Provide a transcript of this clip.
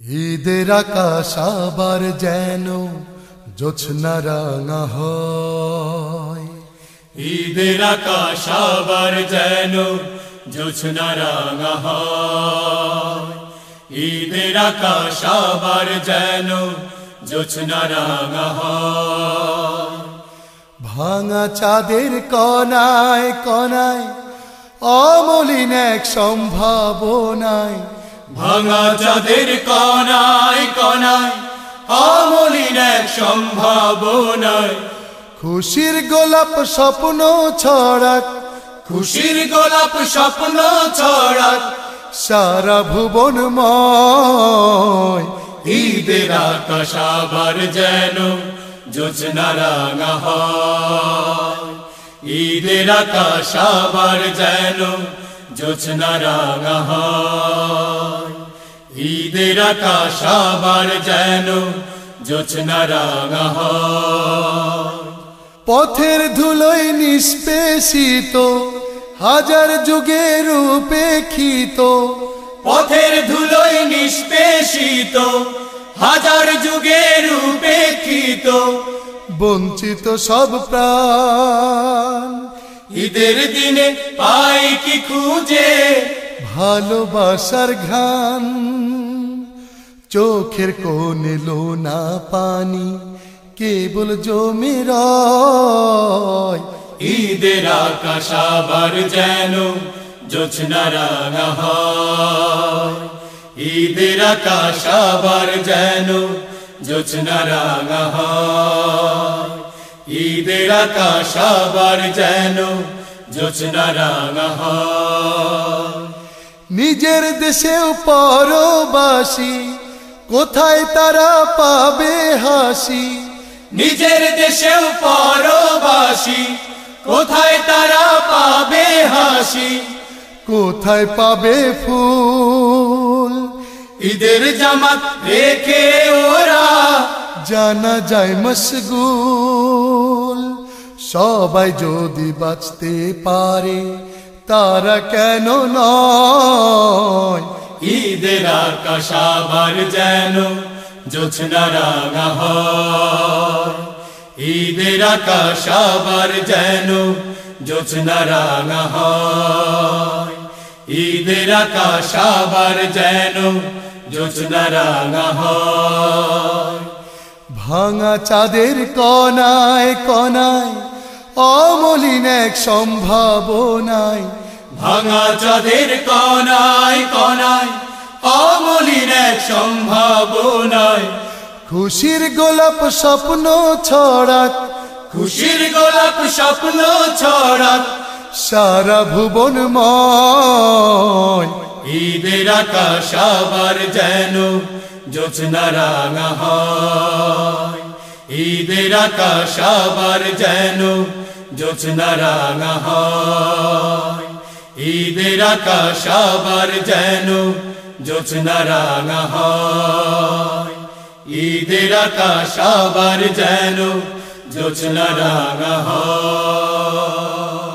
ঈদের আকাশ আবার যেন জোছনা রাঙা হয়। ঈদের আকাশ আবার যেন জোছনা রাঙা হয়। ঈদের আকাশ আবার যেন জোছনা রাঙা হয়। ভাঙা চাঁদের কনায় কনায় অমলিন এক সম্ভাবনায় ভাঙা চাঁদের কনায় কনায় আমলিন এক সম্ভাবনায় খুশির গোলাপ স্বপ্ন ছড়াক খুশির গোলাপ স্বপ্ন ছড়াক। সারা ভুবনময় ঈদের আকাশ আবার যেন জোছনা রাঙা হয়। ঈদের আকাশ আবার যেন জোছনা রাঙা হয় ঈদের আকাশ আবার যেন জোছনা রাঙা হয় পথের ধুলোয় নিষ্পেষিত হাজার যুগের উপেক্ষিত পথের ধুলোয় নিষ্পেষিত হাজার যুগের উপেক্ষিত বঞ্চিত সব প্রাণ ঈদের দিনে পাই কি খুঁজে? ভালোবাসার ঘান চোখের কোনে লোনা পানি কেবল জমে রয়। ঈদের আকাশ আবার যেন জোছনা রাঙা হয়। ঈদের আকাশ আবার যেন জোছনা রাঙা হয়। ঈদের আকাশ আবার যেন জোছনা রাঙা নিজের দেশেও পরবাসী কোথায় তারা পাবে হাসি? নিজের দেশেও পরবাসী কোথায় তারা পাবে হাসি? কোথায় পাবে ফুল? ঈদের জামাত রেখে ওরা। জানা যায় মশগুল। সবাই যদি বাঁচতে পারে, তারা কেন নয়? ঈদের আকাশ আবার যেন জোছনা রাঙা হয়। ঈদের আকাশ আবার যেন জোছনা রাঙা হয়। ঈদের আকাশ আবার যেন জোছনা রাঙা হয়। ভাঙা চাঁদের কনায় কনায় অমলিন এক সম্ভাবনায়। ভাঙা চাঁদের কনায় কনায় অমলিন এক সম্ভাবনায়। খুশির গোলাপ স্বপ্ন ছড়াত, খুশির গোলাপ স্বপ্ন ছড়াত, সারা ভুবনময় ঈদের আকাশ আবার যেন জোছনা রাঙা হয় ঈদের আকাশ আবার যেন জোছনা রাঙা হয় ঈদের আকাশ আবার যেন জোছনা রাঙা হয় ঈদের আকাশ আবার যেন জোছনা রাঙা হয়